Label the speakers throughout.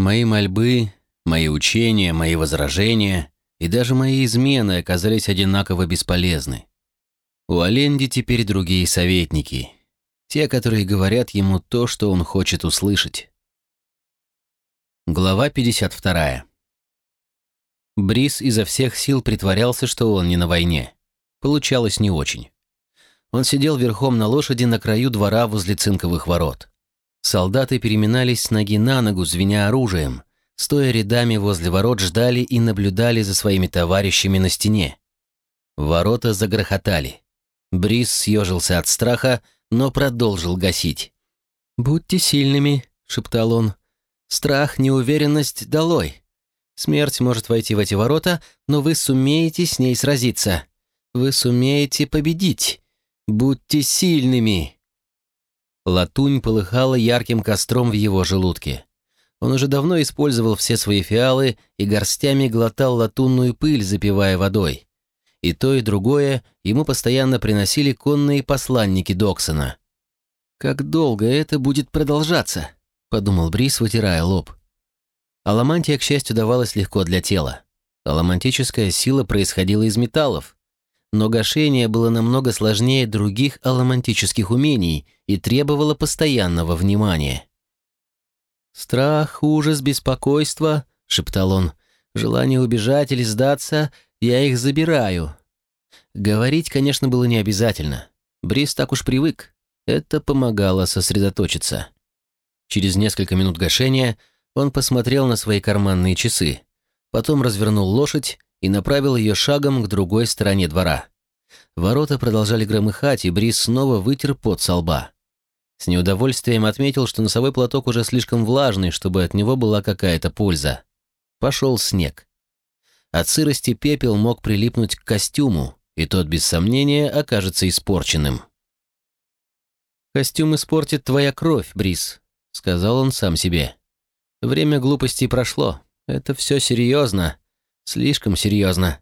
Speaker 1: Мои мольбы, мои учения, мои возражения и даже мои измены оказались одинаково бесполезны. У Аленди теперь другие советники, те, которые говорят ему то, что он хочет услышать. Глава 52. Брис изо всех сил притворялся, что он не на войне. Получалось не очень. Он сидел верхом на лошади на краю двора возле цинковых ворот. Солдаты переминались с ноги на ногу, звеня оружием, стоя рядами возле ворот ждали и наблюдали за своими товарищами на стене. Ворота загрохотали. Брис съежился от страха, но продолжил гасить. «Будьте сильными», — шептал он. «Страх, неуверенность долой. Смерть может войти в эти ворота, но вы сумеете с ней сразиться. Вы сумеете победить. Будьте сильными!» Латунь полыхала ярким костром в его желудке. Он уже давно использовал все свои фиалы и горстями глотал латунную пыль, запивая водой. И то, и другое ему постоянно приносили конные посланники Доксона. «Как долго это будет продолжаться?» — подумал Брис, вытирая лоб. Аламантия, к счастью, давалась легко для тела. Аламантическая сила происходила из металлов, но гашение было намного сложнее других аламантических умений и требовало постоянного внимания. «Страх, ужас, беспокойство», — шептал он, — «желание убежать или сдаться, я их забираю». Говорить, конечно, было не обязательно. Брис так уж привык. Это помогало сосредоточиться. Через несколько минут гашения он посмотрел на свои карманные часы, потом развернул лошадь и направил ее шагом к другой стороне двора. Ворота продолжали громыхать, и Брис снова вытер пот со лба. С неудовольствием отметил, что носовой платок уже слишком влажный, чтобы от него была какая-то польза. Пошел снег. От сырости пепел мог прилипнуть к костюму, и тот, без сомнения, окажется испорченным. «Костюм испортит твоя кровь, Брис», — сказал он сам себе. «Время глупости прошло. Это все серьезно. Слишком серьезно.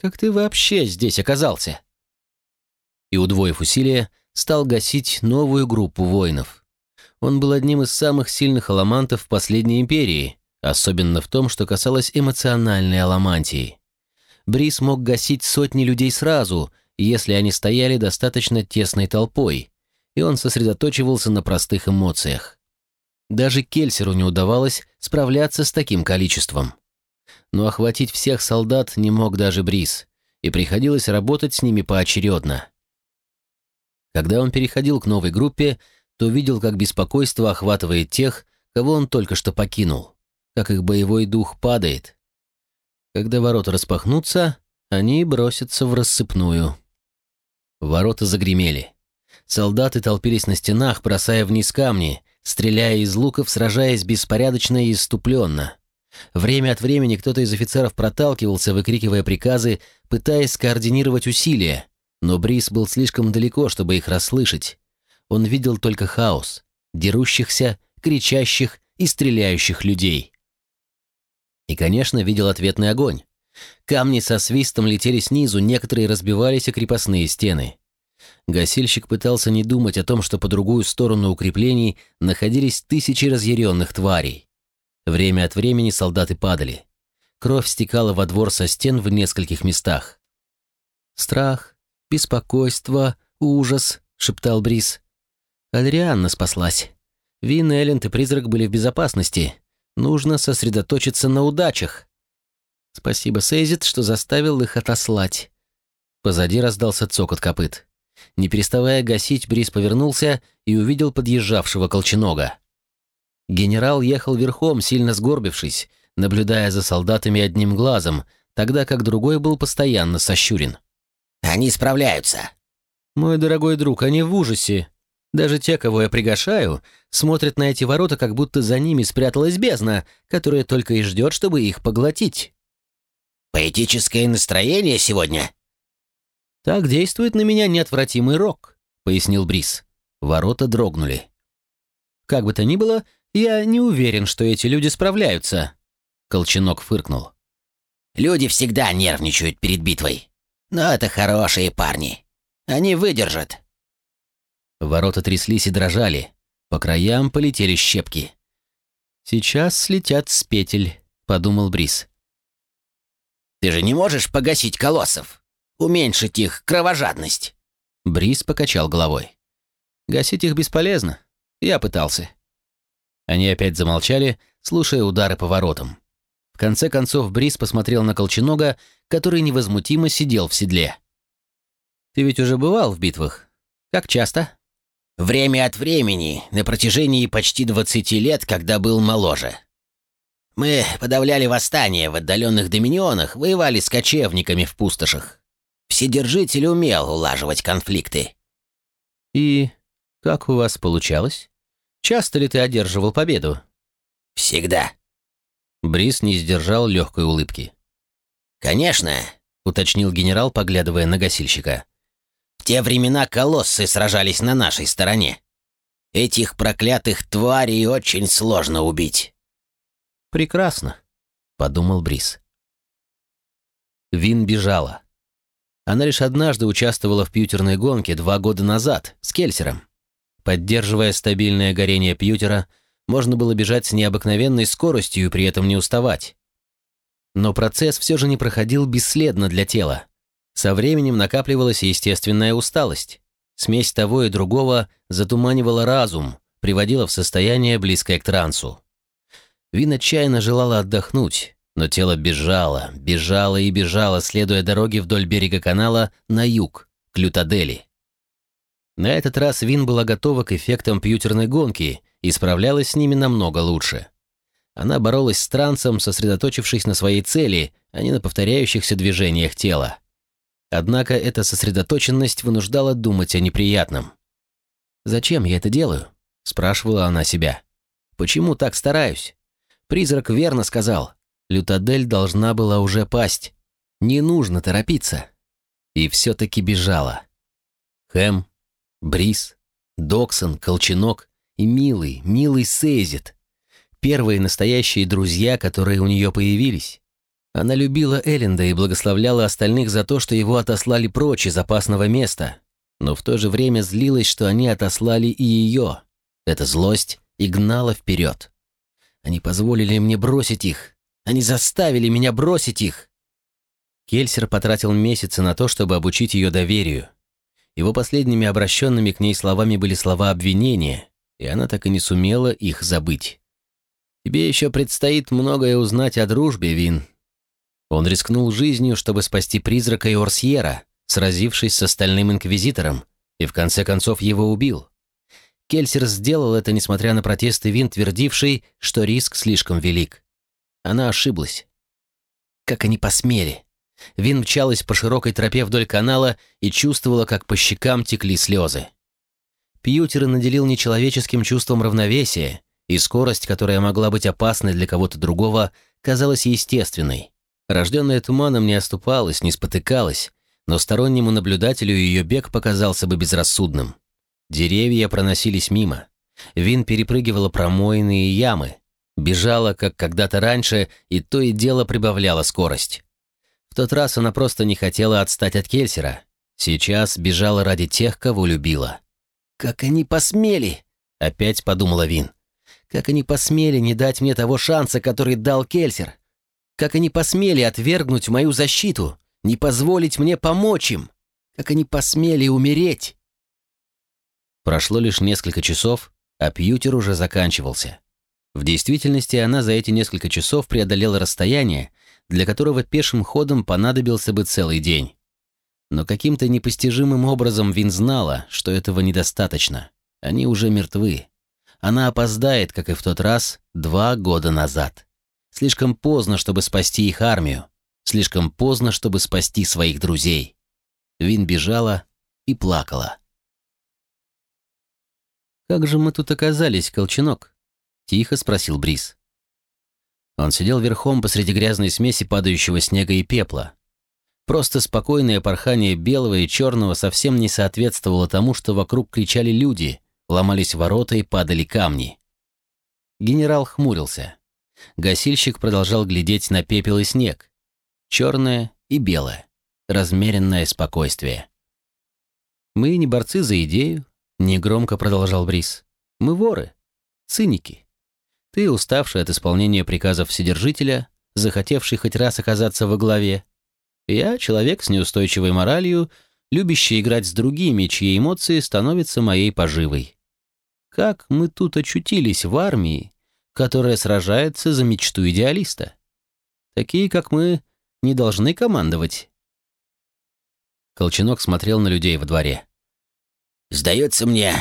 Speaker 1: Как ты вообще здесь оказался?» И, удвоив усилия, стал гасить новую группу воинов. Он был одним из самых сильных аламантов последней империи, особенно в том, что касалось эмоциональной аламантии. Брис мог гасить сотни людей сразу, если они стояли достаточно тесной толпой, и он сосредоточивался на простых эмоциях. Даже Кельсеру не удавалось справляться с таким количеством но охватить всех солдат не мог даже Брис, и приходилось работать с ними поочередно. Когда он переходил к новой группе, то видел, как беспокойство охватывает тех, кого он только что покинул, как их боевой дух падает. Когда ворота распахнутся, они бросятся в рассыпную. Ворота загремели. Солдаты толпились на стенах, бросая вниз камни, стреляя из луков, сражаясь беспорядочно и иступленно. Время от времени кто-то из офицеров проталкивался, выкрикивая приказы, пытаясь скоординировать усилия, но Брис был слишком далеко, чтобы их расслышать. Он видел только хаос, дерущихся, кричащих и стреляющих людей. И, конечно, видел ответный огонь. Камни со свистом летели снизу, некоторые разбивались о крепостные стены. Гасильщик пытался не думать о том, что по другую сторону укреплений находились тысячи разъяренных тварей. Время от времени солдаты падали. Кровь стекала во двор со стен в нескольких местах. «Страх, беспокойство, ужас», — шептал Брис. Адрианна спаслась. Вин, Элленд и призрак были в безопасности. Нужно сосредоточиться на удачах. Спасибо, Сейзит, что заставил их отослать. Позади раздался цокот копыт. Не переставая гасить, Брис повернулся и увидел подъезжавшего колченога. Генерал ехал верхом, сильно сгорбившись, наблюдая за солдатами одним глазом, тогда как другой был постоянно сощурен.
Speaker 2: «Они справляются!»
Speaker 1: «Мой дорогой друг, они в ужасе. Даже те, кого я приглашаю, смотрят на эти ворота, как будто за ними спряталась бездна, которая только и ждет, чтобы их поглотить».
Speaker 2: «Поэтическое настроение сегодня?»
Speaker 1: «Так действует на меня неотвратимый рок», — пояснил Брис. Ворота дрогнули. Как бы то ни было, «Я не уверен, что эти люди справляются», — Колченок фыркнул.
Speaker 2: «Люди всегда нервничают перед битвой. Но это хорошие парни. Они выдержат».
Speaker 1: Ворота тряслись и дрожали. По краям полетели щепки. «Сейчас слетят с петель», — подумал Брис.
Speaker 2: «Ты же не можешь погасить колоссов, уменьшить их кровожадность?»
Speaker 1: Брис покачал головой. «Гасить их бесполезно. Я пытался». Они опять замолчали, слушая удары по воротам. В конце концов Брис посмотрел на Колченога, который невозмутимо сидел в седле. «Ты ведь уже бывал в битвах? Как часто?»
Speaker 2: «Время от времени, на протяжении почти 20 лет, когда был моложе. Мы подавляли восстания в отдаленных доминионах, воевали с кочевниками в пустошах. Вседержитель умел улаживать конфликты».
Speaker 1: «И как у вас получалось? Часто ли ты одерживал победу?»
Speaker 2: «Всегда».
Speaker 1: Брис не сдержал легкой улыбки.
Speaker 2: «Конечно», — уточнил генерал, поглядывая на гасильщика. «В те времена колоссы сражались на нашей стороне. Этих проклятых тварей очень сложно убить».
Speaker 1: «Прекрасно», — подумал Брис. Вин бежала. Она лишь однажды участвовала в пьютерной гонке два года назад с Кельсером. Поддерживая стабильное горение пьютера, можно было бежать с необыкновенной скоростью и при этом не уставать. Но процесс все же не проходил бесследно для тела. Со временем накапливалась естественная усталость. Смесь того и другого затуманивала разум, приводила в состояние, близкое к трансу. Вин отчаянно желала отдохнуть, но тело бежало, бежало и бежало, следуя дороге вдоль берега канала на юг, к Лютадели. На этот раз Вин была готова к эффектам пьютерной гонки и справлялась с ними намного лучше. Она боролась с трансом, сосредоточившись на своей цели, а не на повторяющихся движениях тела. Однако эта сосредоточенность вынуждала думать о неприятном. «Зачем я это делаю?» – спрашивала она себя. «Почему так стараюсь?» Призрак верно сказал. Лютадель должна была уже пасть. Не нужно торопиться. И все-таки бежала. Хэм, Брис, Доксон, Колченок и милый, милый Сейзит. Первые настоящие друзья, которые у нее появились. Она любила Элленда и благословляла остальных за то, что его отослали прочь из опасного места, но в то же время злилась, что они отослали и ее. Эта злость и гнала вперед. Они позволили мне бросить их. Они заставили меня бросить их. Кельсер потратил месяцы на то, чтобы обучить ее доверию. Его последними обращенными к ней словами были слова обвинения, и она так и не сумела их забыть. «Тебе еще предстоит многое узнать о дружбе, Вин». Он рискнул жизнью, чтобы спасти призрака и Орсьера, сразившись с остальным инквизитором, и в конце концов его убил. Кельсер сделал это, несмотря на протесты Вин, твердивший, что риск слишком велик. Она ошиблась. Как они посмели. Вин мчалась по широкой тропе вдоль канала и чувствовала, как по щекам текли слезы. Пьютера наделил нечеловеческим чувством равновесия, и скорость, которая могла быть опасной для кого-то другого, казалась естественной. Рожденная туманом не оступалась, не спотыкалась, но стороннему наблюдателю ее бег показался бы безрассудным. Деревья проносились мимо. Вин перепрыгивала промоины ямы, бежала, как когда-то раньше, и то и дело прибавляла скорость. В тот раз она просто не хотела отстать от Кельсера. Сейчас бежала ради тех, кого любила. «Как они посмели!» — опять подумала Вин. «Как они посмели не дать мне того шанса, который дал Кельсер! Как они посмели отвергнуть мою защиту, не позволить мне помочь им! Как они посмели умереть!» Прошло лишь несколько часов, а пьютер уже заканчивался. В действительности она за эти несколько часов преодолела расстояние, для которого пешим ходом понадобился бы целый день. Но каким-то непостижимым образом Вин знала, что этого недостаточно. Они уже мертвы. Она опоздает, как и в тот раз, два года назад. Слишком поздно, чтобы спасти их армию. Слишком поздно, чтобы спасти своих друзей. Вин бежала и плакала. «Как же мы тут оказались, Колченок?» — тихо спросил Брис. Он сидел верхом посреди грязной смеси падающего снега и пепла. Просто спокойное порхание белого и черного совсем не соответствовало тому, что вокруг кричали люди, ломались ворота и падали камни. Генерал хмурился. Гасильщик продолжал глядеть на пепел и снег. Черное и белое. Размеренное спокойствие. Мы не борцы за идею, Негромко продолжал Брис. Мы воры, циники. Ты, уставший от исполнения приказов Вседержителя, захотевший хоть раз оказаться во главе. Я человек с неустойчивой моралью, любящий играть с другими, чьи эмоции становятся моей поживой. Как мы тут очутились в армии, которая сражается за мечту идеалиста? Такие, как мы, не должны командовать. Колченок смотрел на людей во дворе.
Speaker 2: «Сдается мне,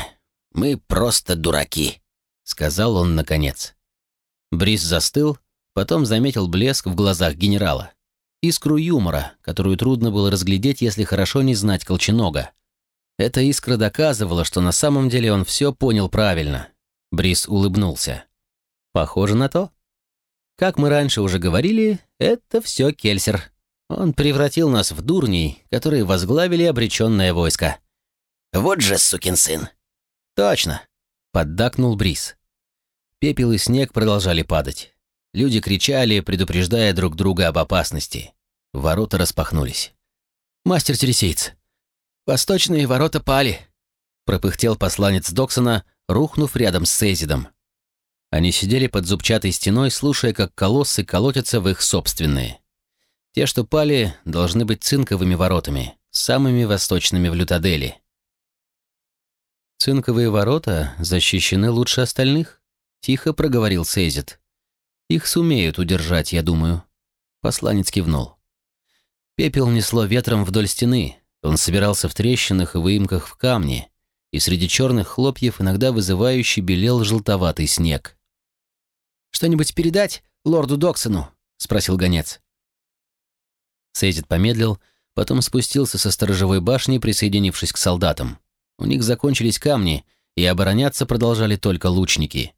Speaker 2: мы просто дураки», — сказал он наконец.
Speaker 1: Брис застыл, потом заметил блеск в глазах генерала. Искру юмора, которую трудно было разглядеть, если хорошо не знать Колченога. Эта искра доказывала, что на самом деле он все понял правильно. Брис улыбнулся. «Похоже на то. Как мы раньше уже говорили, это все Кельсер. Он превратил нас в дурней, которые возглавили обреченное войско».
Speaker 2: «Вот же сукин сын!»
Speaker 1: «Точно!» — поддакнул Брис. Пепел и снег продолжали падать. Люди кричали, предупреждая друг друга об опасности. Ворота распахнулись. «Мастер Тересейц, восточные ворота пали!» пропыхтел посланец Доксона, рухнув рядом с Сейзидом. Они сидели под зубчатой стеной, слушая, как колоссы колотятся в их собственные. Те, что пали, должны быть цинковыми воротами, самыми восточными в Лютадели. Цинковые ворота защищены лучше остальных, тихо проговорил Сейзит. Их сумеют удержать, я думаю. Посланец кивнул. Пепел несло ветром вдоль стены. Он собирался в трещинах и выемках в камне, и среди черных хлопьев иногда вызывающе белел желтоватый снег. «Что-нибудь передать лорду Доксону?» — спросил гонец. Сейзит помедлил, потом спустился со сторожевой башни, присоединившись к солдатам. У них закончились камни, и обороняться продолжали только лучники.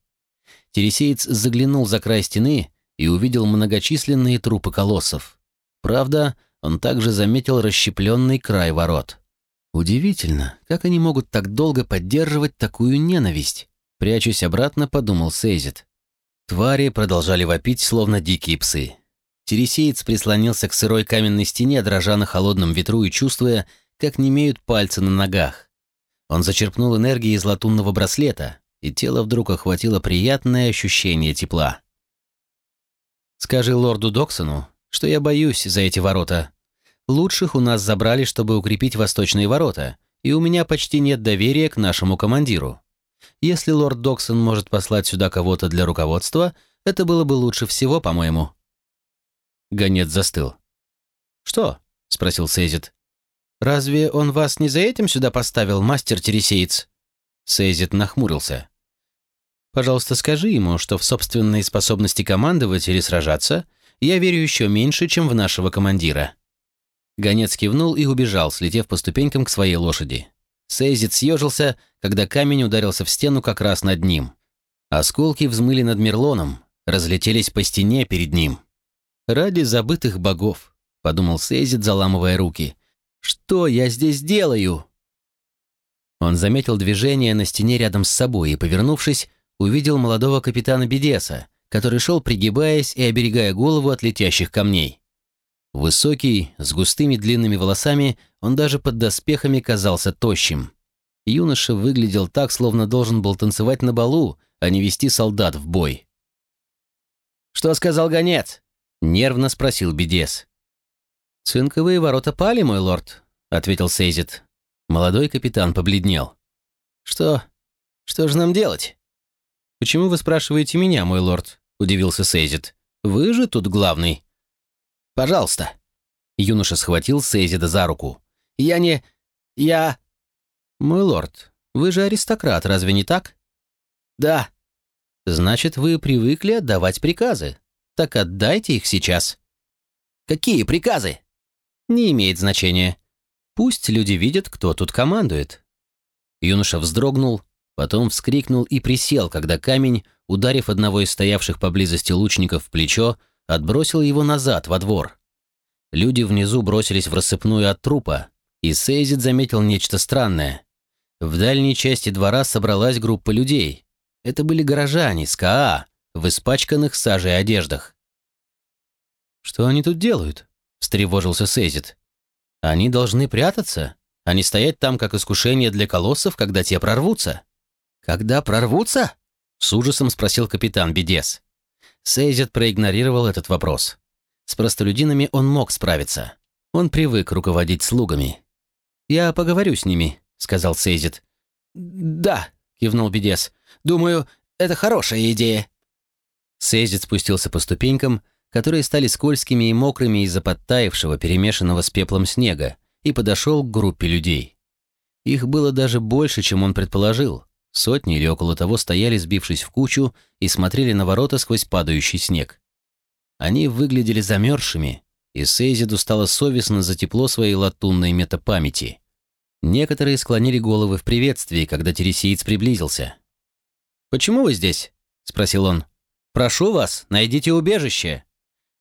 Speaker 1: Тересеец заглянул за край стены и увидел многочисленные трупы колоссов. Правда, он также заметил расщепленный край ворот. Удивительно, как они могут так долго поддерживать такую ненависть? Прячусь обратно, подумал Сейзит. Твари продолжали вопить, словно дикие псы. Тересеец прислонился к сырой каменной стене, дрожа на холодном ветру и чувствуя, как немеют пальцы на ногах. Он зачерпнул энергии из латунного браслета, и тело вдруг охватило приятное ощущение тепла. «Скажи лорду Доксону, что я боюсь за эти ворота. Лучших у нас забрали, чтобы укрепить восточные ворота, и у меня почти нет доверия к нашему командиру. Если лорд Доксон может послать сюда кого-то для руководства, это было бы лучше всего, по-моему». Гонец застыл. «Что?» — спросил Сейзит. «Разве он вас не за этим сюда поставил, мастер Тересеец?» Сейзит нахмурился. «Пожалуйста, скажи ему, что в собственные способности командовать или сражаться я верю еще меньше, чем в нашего командира». Гонец кивнул и убежал, слетев по ступенькам к своей лошади. Сейзит съежился, когда камень ударился в стену как раз над ним. Осколки взмыли над Мерлоном, разлетелись по стене перед ним. «Ради забытых богов», — подумал Сейзит, заламывая руки. «Что я здесь делаю?» Он заметил движение на стене рядом с собой и, повернувшись, увидел молодого капитана Бедеса, который шел, пригибаясь и оберегая голову от летящих камней. Высокий, с густыми длинными волосами, он даже под доспехами казался тощим. Юноша выглядел так, словно должен был танцевать на балу, а не вести солдат в бой. «Что сказал гонец?» — нервно спросил Бедес. «Цинковые ворота пали, мой лорд», — ответил Сейзит. Молодой капитан побледнел. «Что? Что же нам делать?» «Почему вы спрашиваете меня, мой лорд?» — удивился Сейзит. «Вы же тут главный». Пожалуйста». Юноша схватил Сейзида за руку. «Я не... я...» «Мой лорд, вы же аристократ, разве не так?» «Да». «Значит, вы привыкли отдавать приказы. Так отдайте их сейчас». «Какие приказы?» «Не имеет значения. Пусть люди видят, кто тут командует». Юноша вздрогнул, потом вскрикнул и присел, когда камень, ударив одного из стоявших поблизости лучников в плечо, отбросил его назад, во двор. Люди внизу бросились в рассыпную от трупа, и Сейзит заметил нечто странное. В дальней части двора собралась группа людей. Это были горожане с КАА, в испачканных сажей одеждах. «Что они тут делают?» — встревожился Сейзит. «Они должны прятаться, а не стоять там, как искушение для колоссов, когда те прорвутся». «Когда прорвутся?» С ужасом спросил капитан Бедес. Сейзет проигнорировал этот вопрос. С простолюдинами он мог справиться. Он привык руководить слугами. «Я поговорю с ними», — сказал Сейзет. «Да», — кивнул Бедес. «Думаю, это хорошая идея». Сейзет спустился по ступенькам, которые стали скользкими и мокрыми из-за подтаявшего, перемешанного с пеплом снега, и подошел к группе людей. Их было даже больше, чем он предположил. Сотни или около того стояли, сбившись в кучу, и смотрели на ворота сквозь падающий снег. Они выглядели замерзшими, и Сейзиду стало совестно за тепло своей латунной метапамяти. Некоторые склонили головы в приветствии, когда тересиец приблизился. «Почему вы здесь?» — спросил он. «Прошу вас, найдите убежище.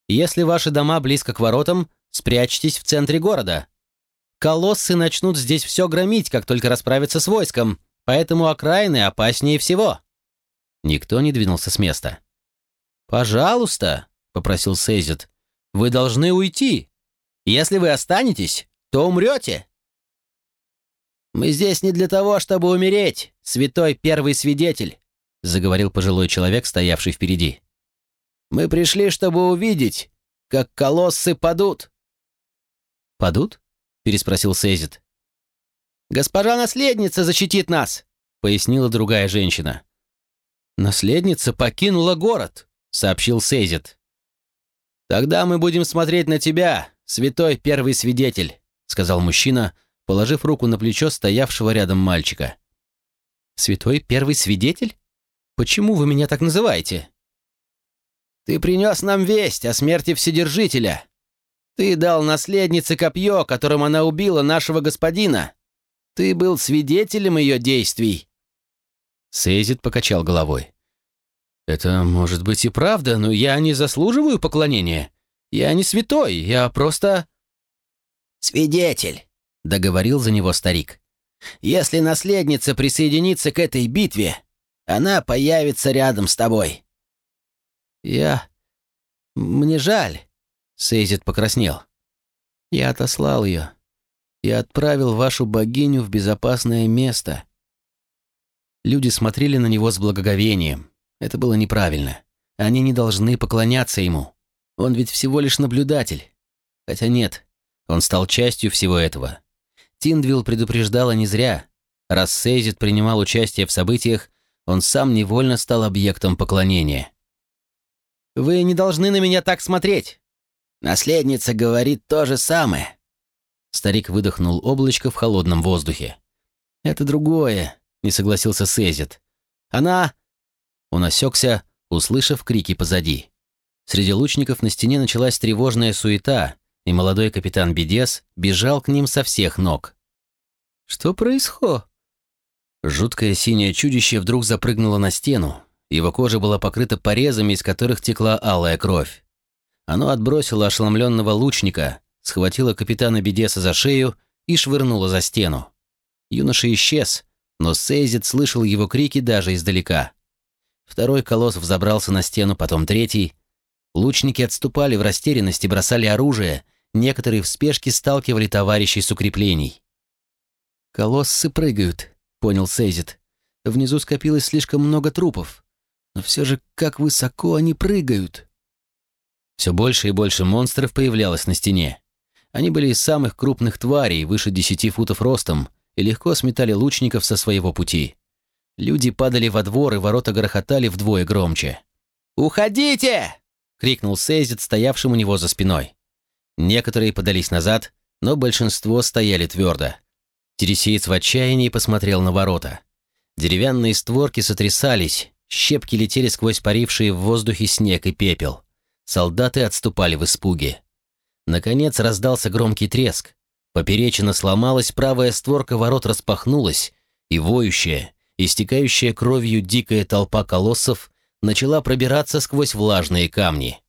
Speaker 1: Если ваши дома близко к воротам, спрячьтесь в центре города. Колоссы начнут здесь все громить, как только расправятся с войском, поэтому окраины опаснее всего». Никто не двинулся с места. «Пожалуйста», — попросил Сейзет, — «вы должны уйти. Если вы останетесь, то умрете». «Мы здесь не для того, чтобы умереть, святой первый свидетель», — заговорил пожилой человек, стоявший впереди. «Мы пришли, чтобы увидеть, как колоссы падут». «Падут?» — переспросил Сейзит. «Госпожа наследница защитит нас», — пояснила другая женщина. «Наследница покинула город», — сообщил Сейзит. «Тогда мы будем смотреть на тебя, святой первый свидетель», — сказал мужчина, положив руку на плечо стоявшего рядом мальчика. «Святой первый свидетель? Почему вы меня так называете?» «Ты принес нам весть о смерти Вседержителя. Ты дал наследнице копье, которым она убила нашего господина. Ты был свидетелем ее действий». Сейзит покачал головой. «Это может быть и правда, но я не заслуживаю поклонения. Я не святой, я просто...» «Свидетель», — договорил за него старик. «Если наследница присоединится к этой битве, она появится рядом с тобой». «Я... Мне жаль», — Сейзит покраснел. «Я отослал ее и отправил вашу богиню в безопасное место». Люди смотрели на него с благоговением. Это было неправильно. Они не должны поклоняться ему. Он ведь всего лишь наблюдатель. Хотя нет, он стал частью всего этого. Тиндвилл предупреждала не зря. Раз Сейзит принимал участие в событиях, он сам невольно стал объектом поклонения. «Вы не должны на меня так смотреть!» «Наследница говорит то же самое!» Старик выдохнул облачко в холодном воздухе. «Это другое», — не согласился Сейзит. «Она...» Он осекся, услышав крики позади. Среди лучников на стене началась тревожная суета, и молодой капитан Бедес бежал к ним со всех ног. «Что происходит?» Жуткое синее чудище вдруг запрыгнуло на стену. Его кожа была покрыта порезами, из которых текла алая кровь. Оно отбросило ошеломленного лучника, схватило капитана Бедеса за шею и швырнуло за стену. Юноша исчез, но Сейзит слышал его крики даже издалека. Второй колосс взобрался на стену, потом третий. Лучники отступали в растерянности, бросали оружие, некоторые в спешке сталкивали товарищей с укреплений. «Колоссы прыгают», — понял Сейзит. «Внизу скопилось слишком много трупов. Но все же как высоко они прыгают!» Все больше и больше монстров появлялось на стене. Они были из самых крупных тварей, выше десяти футов ростом, и легко сметали лучников со своего пути. Люди падали во двор, и ворота грохотали вдвое громче. «Уходите!» — крикнул Сейзит, стоявшим у него за спиной. Некоторые подались назад, но большинство стояли твердо. Тересиец в отчаянии посмотрел на ворота. Деревянные створки сотрясались, щепки летели сквозь парившие в воздухе снег и пепел. Солдаты отступали в испуге. Наконец раздался громкий треск. Поперечина сломалась, правая створка ворот распахнулась, и воющая, истекающая кровью дикая толпа колоссов начала пробираться сквозь влажные камни.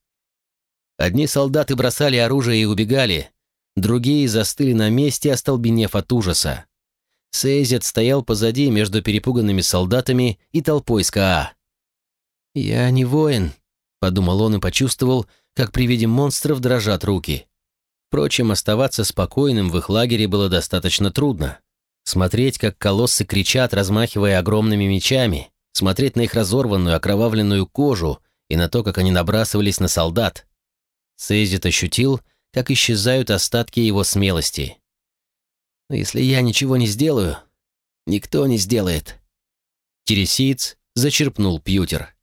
Speaker 1: Одни солдаты бросали оружие и убегали, другие застыли на месте, остолбенев от ужаса. Сейзет стоял позади между перепуганными солдатами и толпой СКА. «Я не воин», — подумал он и почувствовал, как при виде монстров дрожат руки. Впрочем, оставаться спокойным в их лагере было достаточно трудно. Смотреть, как колоссы кричат, размахивая огромными мечами, смотреть на их разорванную, окровавленную кожу и на то, как они набрасывались на солдат. Сейзит ощутил, как исчезают остатки его смелости. «Но если я ничего не сделаю, никто не сделает». Тересиец зачерпнул пьютер.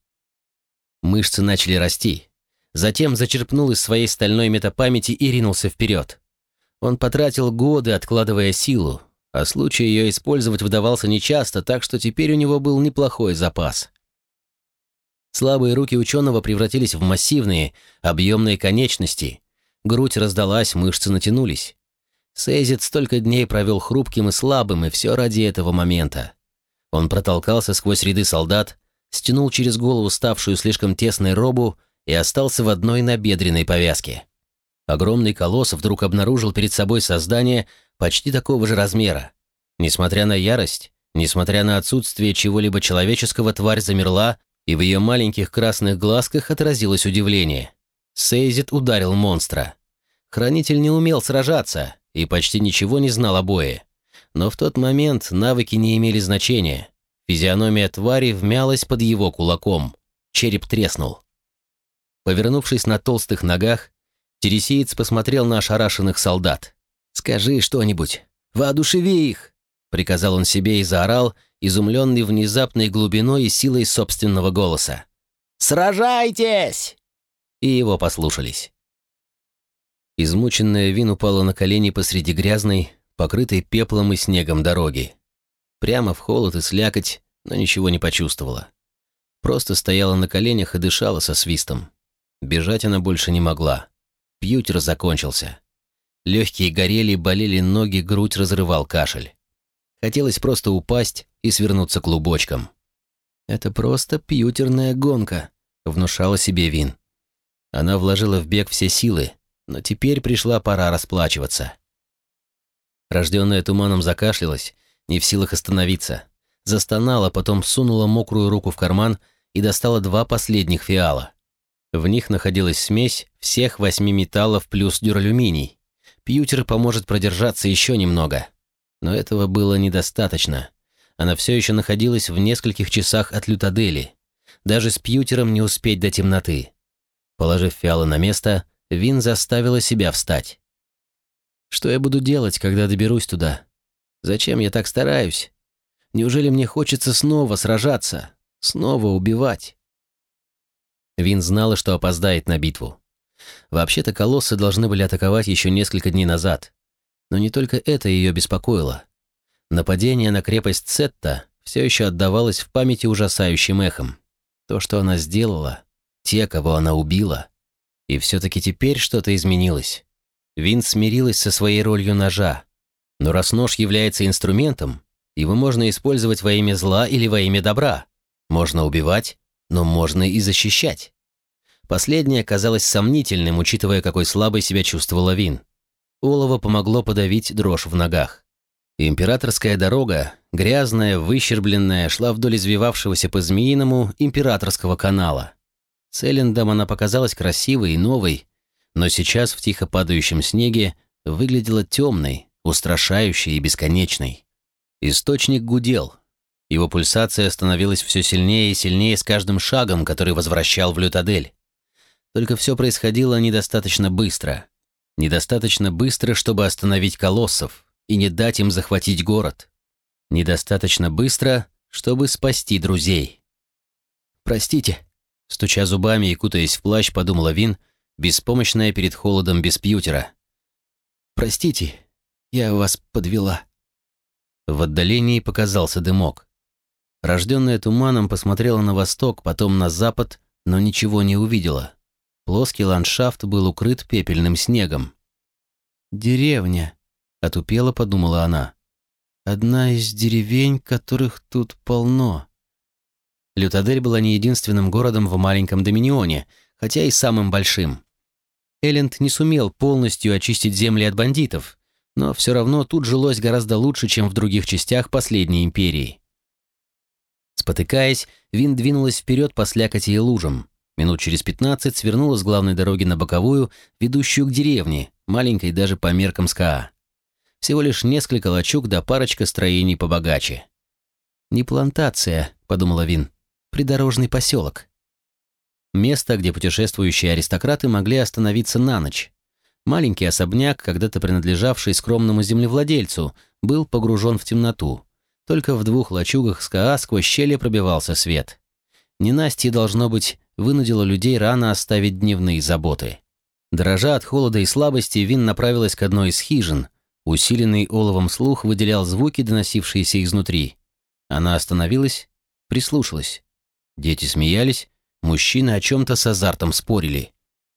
Speaker 1: Мышцы начали расти. Затем зачерпнул из своей стальной метапамяти и ринулся вперед. Он потратил годы, откладывая силу, а случай ее использовать выдавался нечасто, так что теперь у него был неплохой запас. Слабые руки ученого превратились в массивные, объемные конечности. Грудь раздалась, мышцы натянулись. Сейзит столько дней провел хрупким и слабым, и все ради этого момента. Он протолкался сквозь ряды солдат, стянул через голову ставшую слишком тесной робу и остался в одной набедренной повязке. Огромный колосс вдруг обнаружил перед собой создание почти такого же размера. Несмотря на ярость, несмотря на отсутствие чего-либо человеческого, тварь замерла, и в ее маленьких красных глазках отразилось удивление. Сейзит ударил монстра. Хранитель не умел сражаться и почти ничего не знал о бое. Но в тот момент навыки не имели значения. Физиономия твари вмялась под его кулаком. Череп треснул. Повернувшись на толстых ногах, тересиец посмотрел на ошарашенных солдат. «Скажи что-нибудь! Воодушеви их!» Приказал он себе и заорал, изумленный внезапной глубиной и силой собственного голоса. «Сражайтесь!» И его послушались. Измученная Вин упала на колени посреди грязной, покрытой пеплом и снегом дороги. Прямо в холод и слякоть, но ничего не почувствовала. Просто стояла на коленях и дышала со свистом. Бежать она больше не могла. Пьютер закончился. Легкие горели, болели ноги, грудь разрывал кашель. Хотелось просто упасть и свернуться клубочком. «Это просто пьютерная гонка», — внушала себе Вин. Она вложила в бег все силы, но теперь пришла пора расплачиваться. Рожденная туманом закашлялась, не в силах остановиться. Застонала, потом сунула мокрую руку в карман и достала два последних фиала. В них находилась смесь всех восьми металлов плюс дюралюминий. Пьютер поможет продержаться еще немного. Но этого было недостаточно. Она все еще находилась в нескольких часах от Лютадели. Даже с Пьютером не успеть до темноты. Положив фиалы на место, Вин заставила себя встать. «Что я буду делать, когда доберусь туда? Зачем я так стараюсь? Неужели мне хочется снова сражаться? Снова убивать?» Вин знала, что опоздает на битву. Вообще-то колоссы должны были атаковать еще несколько дней назад. Но не только это ее беспокоило. Нападение на крепость Цетта все еще отдавалось в памяти ужасающим эхом. То, что она сделала, те, кого она убила. И все-таки теперь что-то изменилось. Вин смирилась со своей ролью ножа. Но раз нож является инструментом, его можно использовать во имя зла или во имя добра. Можно убивать, но можно и защищать. Последнее казалось сомнительным, учитывая, какой слабой себя чувствовала Вин. Олово помогло подавить дрожь в ногах. Императорская дорога, грязная, выщербленная, шла вдоль извивавшегося по Змеиному императорского канала. Целлендам она показалась красивой и новой, но сейчас в тихо падающем снеге выглядела темной, устрашающей и бесконечной. Источник гудел. Его пульсация становилась все сильнее и сильнее с каждым шагом, который возвращал в Лютадель. Только все происходило недостаточно быстро. Недостаточно быстро, чтобы остановить колоссов и не дать им захватить город. Недостаточно быстро, чтобы спасти друзей. «Простите», — стуча зубами и кутаясь в плащ, подумала Вин, беспомощная перед холодом без пьютера. «Простите, я вас подвела». В отдалении показался дымок. Рожденная туманом посмотрела на восток, потом на запад, но ничего не увидела. Плоский ландшафт был укрыт пепельным снегом. «Деревня», — отупела подумала она. «Одна из деревень, которых тут полно». Лютадель была не единственным городом в маленьком Доминионе, хотя и самым большим. Элленд не сумел полностью очистить земли от бандитов, но все равно тут жилось гораздо лучше, чем в других частях последней империи. Спотыкаясь, Вин двинулась вперед по слякоти и лужам. Минут через пятнадцать свернула с главной дороги на боковую, ведущую к деревне, маленькой даже по меркам СКА. Всего лишь несколько лачуг да парочка строений побогаче. «Не плантация», — подумала Вин, придорожный поселок. Место, где путешествующие аристократы могли остановиться на ночь. Маленький особняк, когда-то принадлежавший скромному землевладельцу, был погружен в темноту. Только в двух лачугах СКА сквозь щели пробивался свет. Ненастье, должно быть, вынудило людей рано оставить дневные заботы. Дрожа от холода и слабости, Вин направилась к одной из хижин. Усиленный оловом слух выделял звуки, доносившиеся изнутри. Она остановилась, прислушалась. Дети смеялись, мужчины о чем-то с азартом спорили.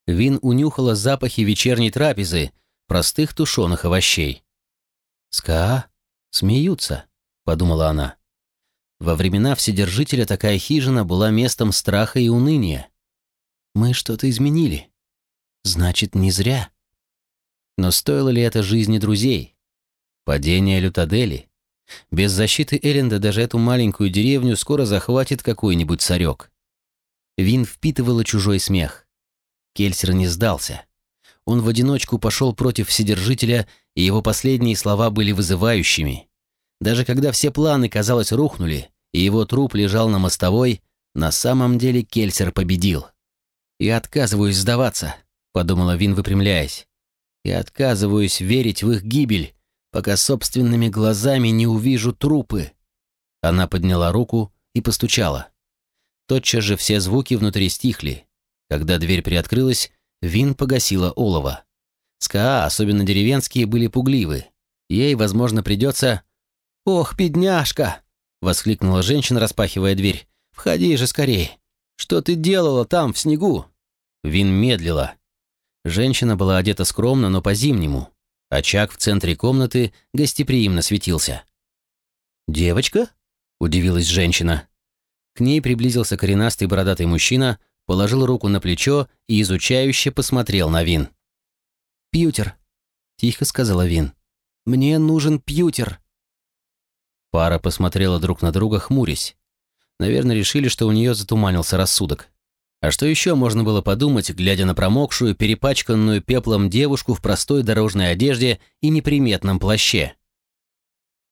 Speaker 1: Вин унюхала запахи вечерней трапезы, простых тушеных овощей. «Ска? Смеются», — подумала она. Во времена Вседержителя такая хижина была местом страха и уныния. «Мы что-то изменили. Значит, не зря». Но стоило ли это жизни друзей? Падение Лютадели? Без защиты Эренда даже эту маленькую деревню скоро захватит какой-нибудь царек. Вин впитывала чужой смех. Кельсер не сдался. Он в одиночку пошел против Вседержителя, и его последние слова были вызывающими. Даже когда все планы, казалось, рухнули, и его труп лежал на мостовой, на самом деле Кельсер победил. «Я отказываюсь сдаваться», — подумала Вин, выпрямляясь. «Я отказываюсь верить в их гибель, пока собственными глазами не увижу трупы». Она подняла руку и постучала. Тотчас же все звуки внутри стихли. Когда дверь приоткрылась, Вин погасила олово. СКА, особенно деревенские, были пугливы. Ей, возможно, придется... «Ох, бедняжка!» — воскликнула женщина, распахивая дверь. «Входи же скорее! Что ты делала там, в снегу?» Вин медлила. Женщина была одета скромно, но по-зимнему. Очаг в центре комнаты гостеприимно светился. «Девочка?» — удивилась женщина. К ней приблизился коренастый бородатый мужчина, положил руку на плечо и изучающе посмотрел на Вин. «Пьютер», — тихо сказала Вин. «Мне нужен пьютер». Пара посмотрела друг на друга, хмурясь. Наверное, решили, что у нее затуманился рассудок. А что еще можно было подумать, глядя на промокшую, перепачканную пеплом девушку в простой дорожной одежде и неприметном плаще?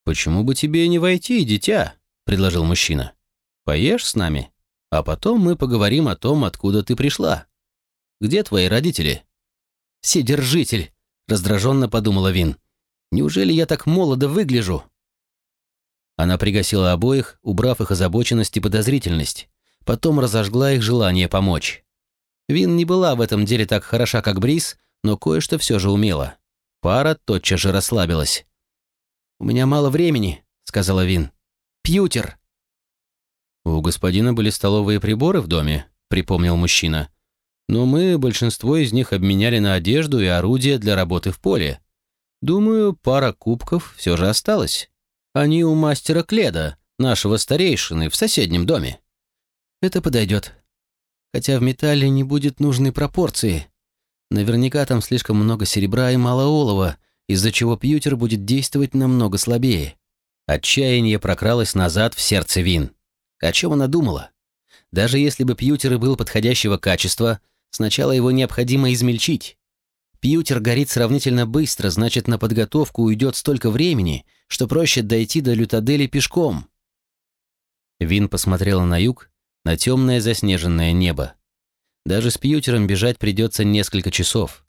Speaker 1: «Почему бы тебе не войти, дитя?» — предложил мужчина. Поешь с нами, а потом мы поговорим о том, откуда ты пришла. Где твои родители?» «Вседержитель!» — раздраженно подумала Вин. «Неужели я так молодо выгляжу?» Она пригасила обоих, убрав их озабоченность и подозрительность. Потом разожгла их желание помочь. Вин не была в этом деле так хороша, как Брис, но кое-что все же умела. Пара тотчас же расслабилась. «У меня мало времени», — сказала Вин. «Пьютер!» «У господина были столовые приборы в доме», — припомнил мужчина. «Но мы большинство из них обменяли на одежду и орудия для работы в поле. Думаю, пара кубков все же осталась. Они у мастера Кледа, нашего старейшины, в соседнем доме». «Это подойдет. Хотя в металле не будет нужной пропорции. Наверняка там слишком много серебра и мало олова, из-за чего пьютер будет действовать намного слабее». Отчаяние прокралось назад в сердце Вин. О чем она думала? Даже если бы пьютер и был подходящего качества, сначала его необходимо измельчить. Пьютер горит сравнительно быстро, значит, на подготовку уйдет столько времени, что проще дойти до Лютадели пешком. Вин посмотрела на юг, на темное заснеженное небо. Даже с пьютером бежать придется несколько часов.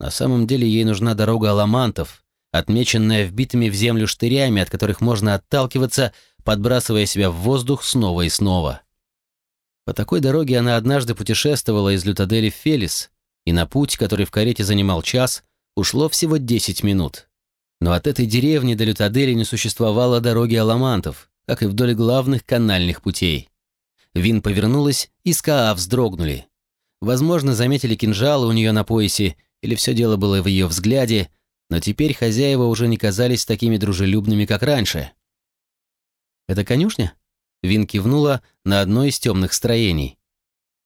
Speaker 1: На самом деле ей нужна дорога аламантов, отмеченная вбитыми в землю штырями, от которых можно отталкиваться, подбрасывая себя в воздух снова и снова. По такой дороге она однажды путешествовала из Лютадели в Фелис, и на путь, который в карете занимал час, ушло всего 10 минут. Но от этой деревни до Лютадели не существовало дороги аламантов, как и вдоль главных канальных путей. Вин повернулась, и Скаа вздрогнули. Возможно, заметили кинжалы у нее на поясе, или все дело было в ее взгляде, но теперь хозяева уже не казались такими дружелюбными, как раньше. «Это конюшня?» Вин кивнула на одно из темных строений.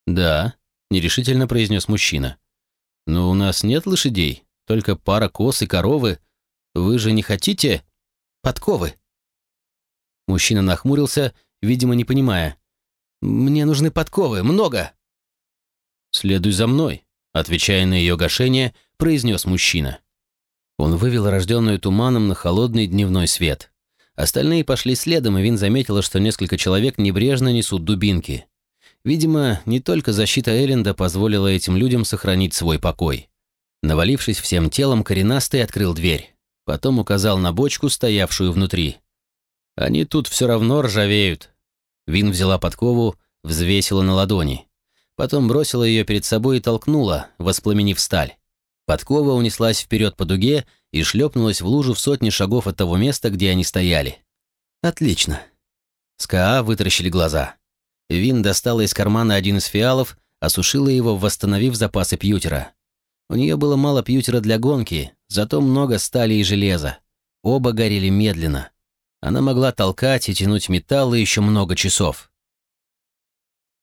Speaker 1: «Да», — нерешительно произнес мужчина. «Но у нас нет лошадей, только пара коз и коровы. Вы же не хотите...» «Подковы». Мужчина нахмурился, видимо, не понимая. «Мне нужны подковы, много!» «Следуй за мной», — отвечая на ее гашение, произнес мужчина. Он вывел рожденную туманом на холодный дневной свет. Остальные пошли следом, и Вин заметила, что несколько человек небрежно несут дубинки. Видимо, не только защита Элленда позволила этим людям сохранить свой покой. Навалившись всем телом, коренастый открыл дверь. Потом указал на бочку, стоявшую внутри. «Они тут все равно ржавеют». Вин взяла подкову, взвесила на ладони. Потом бросила ее перед собой и толкнула, воспламенив сталь. Подкова унеслась вперед по дуге и шлепнулась в лужу в сотни шагов от того места, где они стояли. «Отлично». СКА вытаращили глаза. Вин достала из кармана один из фиалов, осушила его, восстановив запасы пьютера. У нее было мало пьютера для гонки, зато много стали и железа. Оба горели медленно. Она могла толкать и тянуть металлы еще много часов.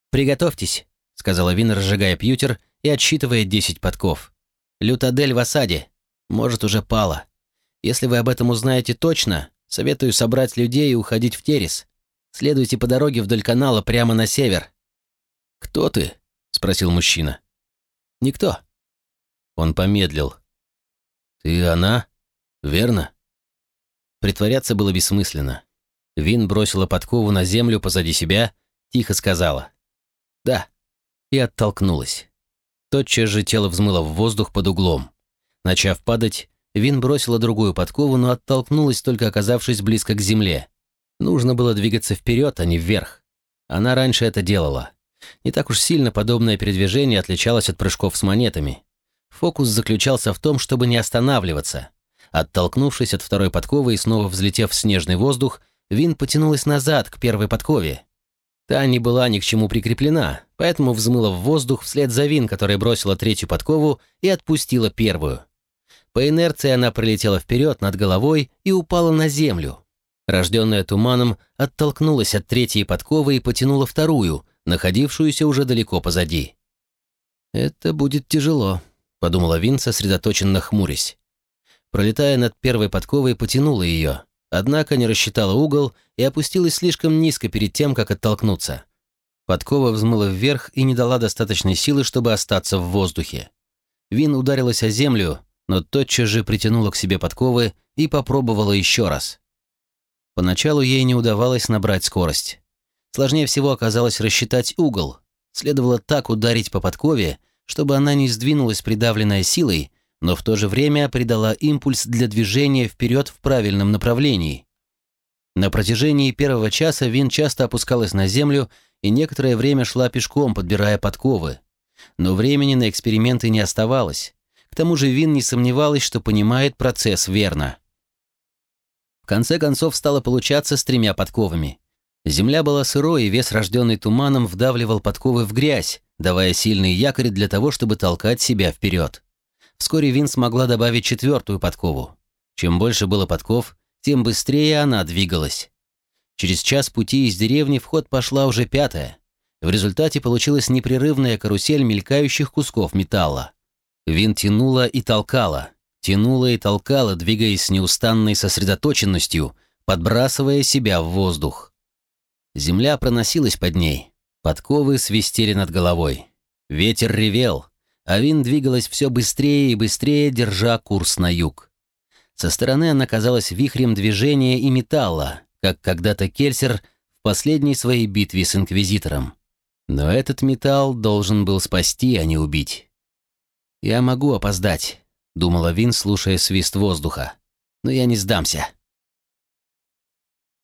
Speaker 1: «Приготовьтесь», — сказала Вин, разжигая пьютер и отсчитывая 10 подков. «Лютадель в осаде. Может, уже пала. Если вы об этом узнаете точно, советую собрать людей и уходить в Терес. Следуйте по дороге вдоль канала прямо на север». «Кто ты?» — спросил мужчина. «Никто». Он помедлил. «Ты она? Верно?» Притворяться было бессмысленно. Вин бросила подкову на землю позади себя, тихо сказала «Да» и оттолкнулась. Тотчас же тело взмыло в воздух под углом. Начав падать, Вин бросила другую подкову, но оттолкнулась, только оказавшись близко к земле. Нужно было двигаться вперед, а не вверх. Она раньше это делала. Не так уж сильно подобное передвижение отличалось от прыжков с монетами. Фокус заключался в том, чтобы не останавливаться. Оттолкнувшись от второй подковы и снова взлетев в снежный воздух, Вин потянулась назад к первой подкове. Та не была ни к чему прикреплена, поэтому взмыла в воздух вслед за Вин, которая бросила третью подкову и отпустила первую. По инерции она пролетела вперед над головой и упала на землю. Рожденная туманом, оттолкнулась от третьей подковы и потянула вторую, находившуюся уже далеко позади. «Это будет тяжело», — подумала Вин, сосредоточенно хмурясь. Пролетая над первой подковой, потянула ее, однако не рассчитала угол и опустилась слишком низко перед тем, как оттолкнуться. Подкова взмыла вверх и не дала достаточной силы, чтобы остаться в воздухе. Вин ударилась о землю, но тотчас же притянула к себе подковы и попробовала еще раз. Поначалу ей не удавалось набрать скорость. Сложнее всего оказалось рассчитать угол. Следовало так ударить по подкове, чтобы она не сдвинулась придавленная силой, но в то же время придала импульс для движения вперед в правильном направлении. На протяжении первого часа Вин часто опускалась на землю и некоторое время шла пешком, подбирая подковы. Но времени на эксперименты не оставалось. К тому же Вин не сомневалась, что понимает процесс верно. В конце концов стало получаться с тремя подковами. Земля была сырой, и вес, рожденный туманом, вдавливал подковы в грязь, давая сильный якорь для того, чтобы толкать себя вперед. Вскоре Вин смогла добавить четвертую подкову. Чем больше было подков, тем быстрее она двигалась. Через час пути из деревни в ход пошла уже пятая. В результате получилась непрерывная карусель мелькающих кусков металла. Вин тянула и толкала, тянула и толкала, двигаясь с неустанной сосредоточенностью, подбрасывая себя в воздух. Земля проносилась под ней, подковы свистели над головой. Ветер ревел, а Вин двигалась все быстрее и быстрее, держа курс на юг. Со стороны она казалась вихрем движения и металла, как когда-то Кельсер в последней своей битве с Инквизитором. Но этот металл должен был спасти, а не убить. «Я могу опоздать», — думала Вин, слушая свист воздуха. «Но я не сдамся».